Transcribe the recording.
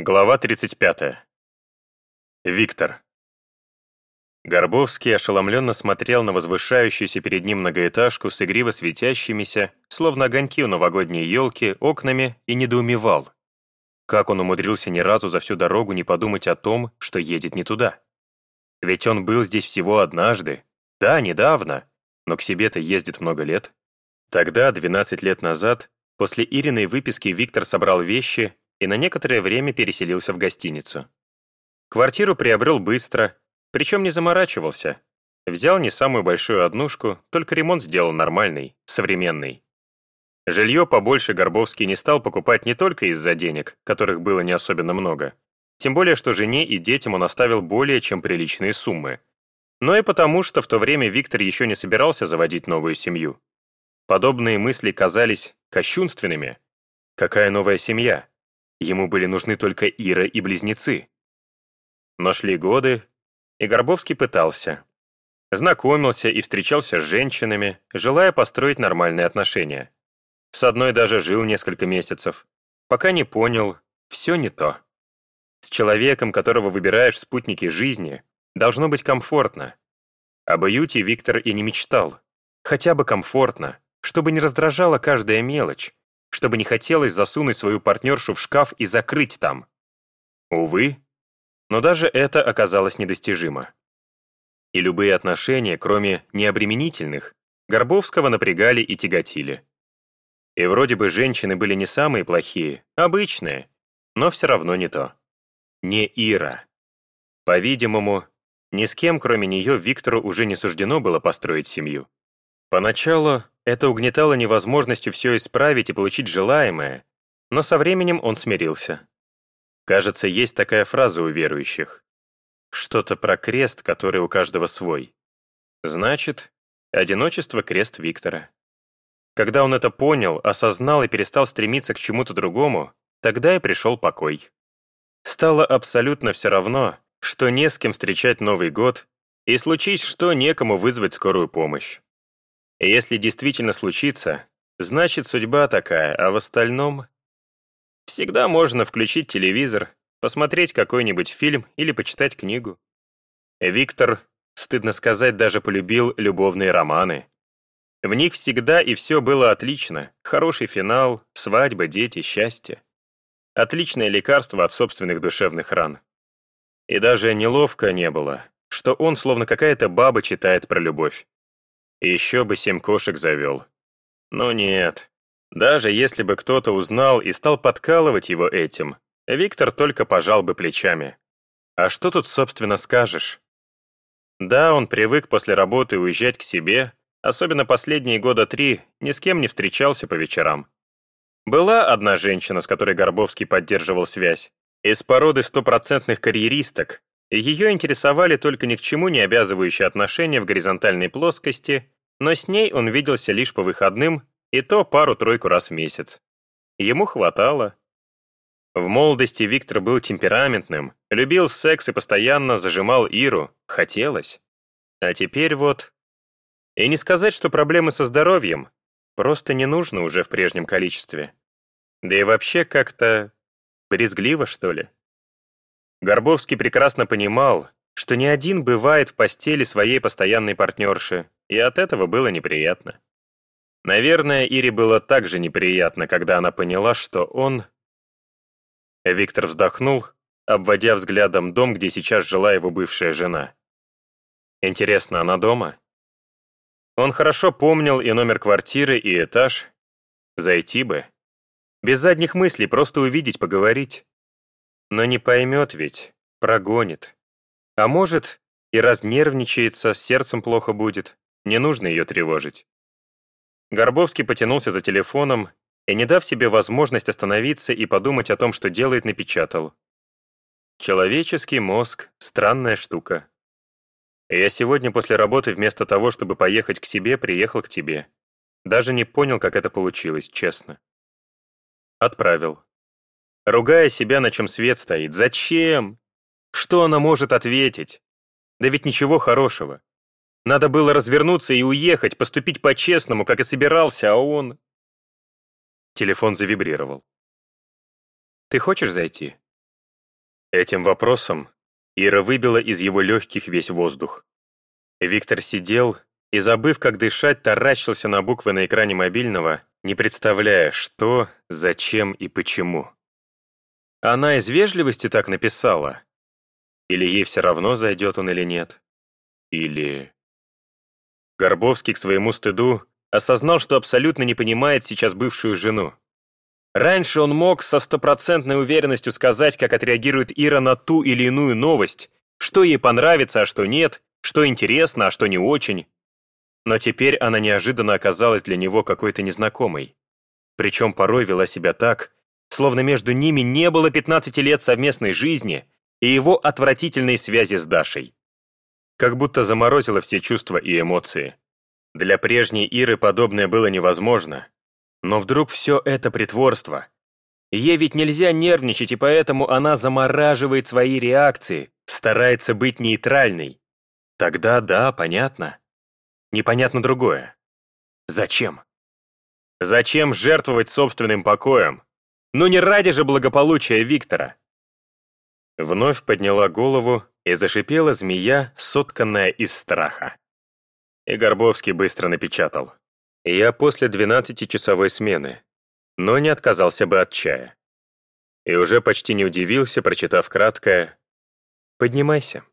Глава 35. Виктор. Горбовский ошеломленно смотрел на возвышающуюся перед ним многоэтажку с игриво светящимися, словно огоньки у новогодней елки, окнами и недоумевал. Как он умудрился ни разу за всю дорогу не подумать о том, что едет не туда? Ведь он был здесь всего однажды. Да, недавно, но к себе-то ездит много лет. Тогда, 12 лет назад, после Ириной выписки Виктор собрал вещи и на некоторое время переселился в гостиницу. Квартиру приобрел быстро, причем не заморачивался. Взял не самую большую однушку, только ремонт сделал нормальный, современный. Жилье побольше Горбовский не стал покупать не только из-за денег, которых было не особенно много, тем более что жене и детям он оставил более чем приличные суммы, но и потому, что в то время Виктор еще не собирался заводить новую семью. Подобные мысли казались кощунственными. Какая новая семья? Ему были нужны только Ира и близнецы. Но шли годы, и Горбовский пытался. Знакомился и встречался с женщинами, желая построить нормальные отношения. С одной даже жил несколько месяцев, пока не понял, все не то. С человеком, которого выбираешь в спутнике жизни, должно быть комфортно. Об уюте Виктор и не мечтал. Хотя бы комфортно, чтобы не раздражала каждая мелочь, чтобы не хотелось засунуть свою партнершу в шкаф и закрыть там. Увы, но даже это оказалось недостижимо. И любые отношения, кроме необременительных, Горбовского напрягали и тяготили. И вроде бы женщины были не самые плохие, обычные, но все равно не то. Не Ира. По-видимому, ни с кем, кроме нее, Виктору уже не суждено было построить семью. Поначалу это угнетало невозможностью все исправить и получить желаемое, но со временем он смирился. Кажется, есть такая фраза у верующих. Что-то про крест, который у каждого свой. Значит, одиночество — крест Виктора. Когда он это понял, осознал и перестал стремиться к чему-то другому, тогда и пришел покой. Стало абсолютно все равно, что не с кем встречать Новый год, и случись что, некому вызвать скорую помощь. Если действительно случится, значит судьба такая, а в остальном... Всегда можно включить телевизор, посмотреть какой-нибудь фильм или почитать книгу. Виктор, стыдно сказать, даже полюбил любовные романы. В них всегда и все было отлично. Хороший финал, свадьба, дети, счастье. Отличное лекарство от собственных душевных ран. И даже неловко не было, что он словно какая-то баба читает про любовь. Еще бы семь кошек завел. Но нет. Даже если бы кто-то узнал и стал подкалывать его этим, Виктор только пожал бы плечами. А что тут, собственно, скажешь? Да, он привык после работы уезжать к себе, особенно последние года три, ни с кем не встречался по вечерам. Была одна женщина, с которой Горбовский поддерживал связь, из породы стопроцентных карьеристок, ее интересовали только ни к чему не обязывающие отношения в горизонтальной плоскости, но с ней он виделся лишь по выходным, и то пару-тройку раз в месяц. Ему хватало. В молодости Виктор был темпераментным, любил секс и постоянно зажимал Иру, хотелось. А теперь вот... И не сказать, что проблемы со здоровьем, просто не нужно уже в прежнем количестве. Да и вообще как-то брезгливо, что ли. Горбовский прекрасно понимал, что ни один бывает в постели своей постоянной партнерши, и от этого было неприятно. Наверное, Ире было так же неприятно, когда она поняла, что он... Виктор вздохнул, обводя взглядом дом, где сейчас жила его бывшая жена. Интересно, она дома? Он хорошо помнил и номер квартиры, и этаж. Зайти бы. Без задних мыслей, просто увидеть, поговорить. Но не поймет ведь, прогонит. А может, и разнервничается, сердцем плохо будет. Не нужно ее тревожить. Горбовский потянулся за телефоном и, не дав себе возможность остановиться и подумать о том, что делает, напечатал. Человеческий мозг — странная штука. Я сегодня после работы вместо того, чтобы поехать к себе, приехал к тебе. Даже не понял, как это получилось, честно. Отправил. Ругая себя, на чем свет стоит. Зачем? Что она может ответить? Да ведь ничего хорошего. Надо было развернуться и уехать, поступить по-честному, как и собирался, а он... Телефон завибрировал. «Ты хочешь зайти?» Этим вопросом Ира выбила из его легких весь воздух. Виктор сидел и, забыв, как дышать, таращился на буквы на экране мобильного, не представляя, что, зачем и почему. Она из вежливости так написала? Или ей все равно, зайдет он или нет? Или... Горбовский к своему стыду осознал, что абсолютно не понимает сейчас бывшую жену. Раньше он мог со стопроцентной уверенностью сказать, как отреагирует Ира на ту или иную новость, что ей понравится, а что нет, что интересно, а что не очень. Но теперь она неожиданно оказалась для него какой-то незнакомой. Причем порой вела себя так, словно между ними не было 15 лет совместной жизни и его отвратительной связи с Дашей. Как будто заморозила все чувства и эмоции. Для прежней Иры подобное было невозможно, но вдруг все это притворство. Ей ведь нельзя нервничать, и поэтому она замораживает свои реакции, старается быть нейтральной. Тогда да, понятно. Непонятно другое. Зачем? Зачем жертвовать собственным покоем? Ну не ради же благополучия Виктора. Вновь подняла голову и зашипела змея, сотканная из страха. И Горбовский быстро напечатал. Я после 12-часовой смены, но не отказался бы от чая. И уже почти не удивился, прочитав краткое «Поднимайся».